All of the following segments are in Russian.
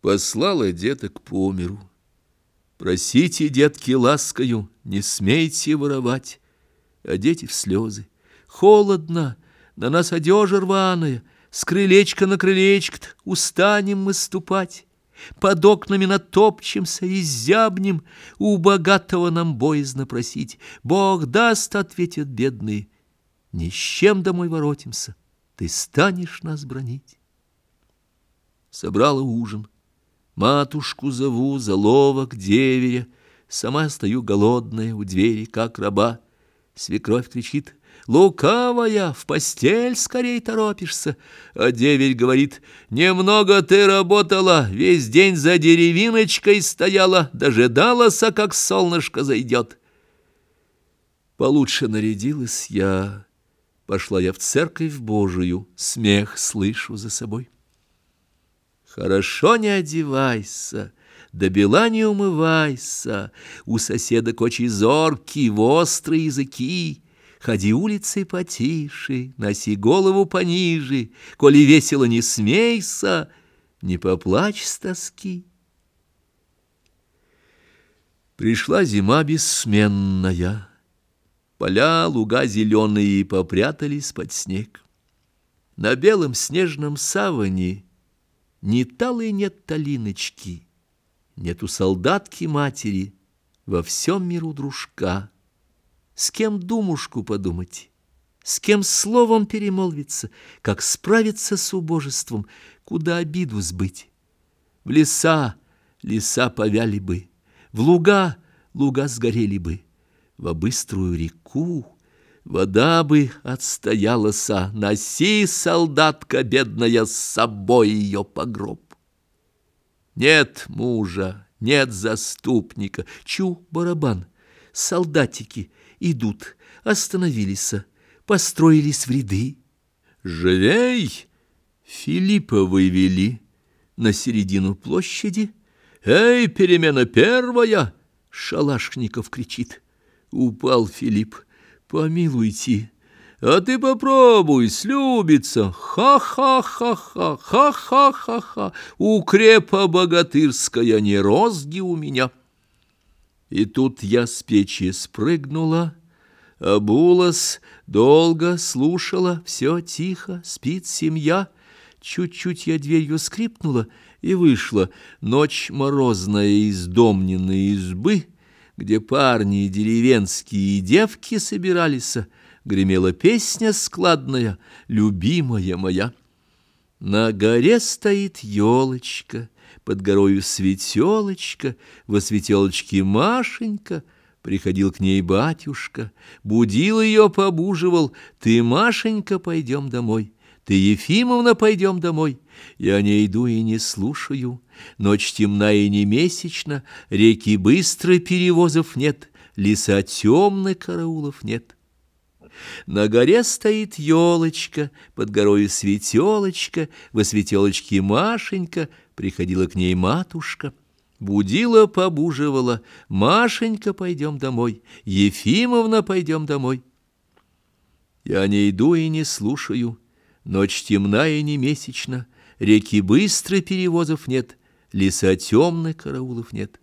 Послала деток по миру. Просите, детки, ласкою, не смейте воровать. А дети в слезы. Холодно, на нас одежа рваная, С крылечка на крылечко устанем мы ступать. Под окнами натопчемся и зябнем, У богатого нам боязно просить. Бог даст, ответят бедные, Ни с чем домой воротимся, Ты станешь нас бронить. Собрала ужин. Матушку зову, заловок, деверя. Сама стою голодная у двери, как раба. Свекровь кричит, лукавая, в постель скорей торопишься. А деверь говорит, немного ты работала, весь день за деревиночкой стояла, дожидалась, как солнышко зайдет. Получше нарядилась я, пошла я в церковь Божию, смех слышу за собой. Хорошо не одевайся, да бела не умывайся, У соседа кочи зорки, острые языки. Ходи улицей потише, носи голову пониже, Коли весело не смейся, не поплачь с тоски. Пришла зима бессменная, Поля, луга зеленые попрятались под снег. На белом снежном саване ни талой нет талиночки, Нету солдатки матери, Во всем миру дружка. С кем думушку подумать, С кем словом перемолвиться, Как справиться с убожеством, Куда обиду сбыть. В леса леса повяли бы, В луга луга сгорели бы, Во быструю реку Вода бы отстоялася, Носи, солдатка бедная, С собой ее погроб. Нет мужа, нет заступника. Чу, барабан, солдатики идут, остановились, построились в ряды. Живей! Филиппа вывели на середину площади. «Эй, перемена первая!» — Шалашников кричит. Упал Филипп. Помилуйте, а ты попробуй, слюбиться. Ха-ха-ха-ха, ха-ха-ха-ха, укрепа богатырская не розги у меня. И тут я с печи спрыгнула, обулась, долго слушала, все тихо, спит семья. Чуть-чуть я дверью скрипнула и вышла. Ночь морозная из домненной избы — где парни деревенские и девки собирались, гремела песня складная, любимая моя. На горе стоит елочка, под горою светелочка, во светелочке Машенька, приходил к ней батюшка, будил ее, побуживал, ты, Машенька, пойдем домой. Ты, Ефимовна, пойдем домой. Я не иду и не слушаю. Ночь темна и не месячна, реки быстро перевозов нет, леса темны, караулов нет. На горе стоит елочка, под горою светелочка, во светелочке Машенька, приходила к ней матушка. Будила, побуживала, Машенька, пойдем домой, Ефимовна, пойдем домой. Я не иду и не слушаю, Ночь темна и не месячна, реки быстро перевозов нет, леса темны, караулов нет.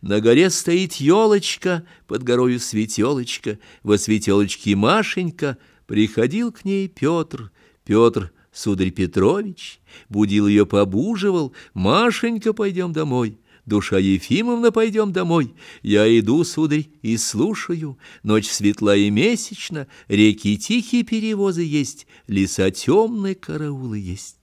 На горе стоит елочка, под горою светелочка, во светелочке Машенька, приходил к ней Петр, Петр, сударь Петрович, будил ее, побуживал, Машенька, пойдем домой. Душа Ефимовна, пойдем домой. Я иду, сударь, и слушаю. Ночь светла и месячна, реки тихие перевозы есть, леса темные караулы есть.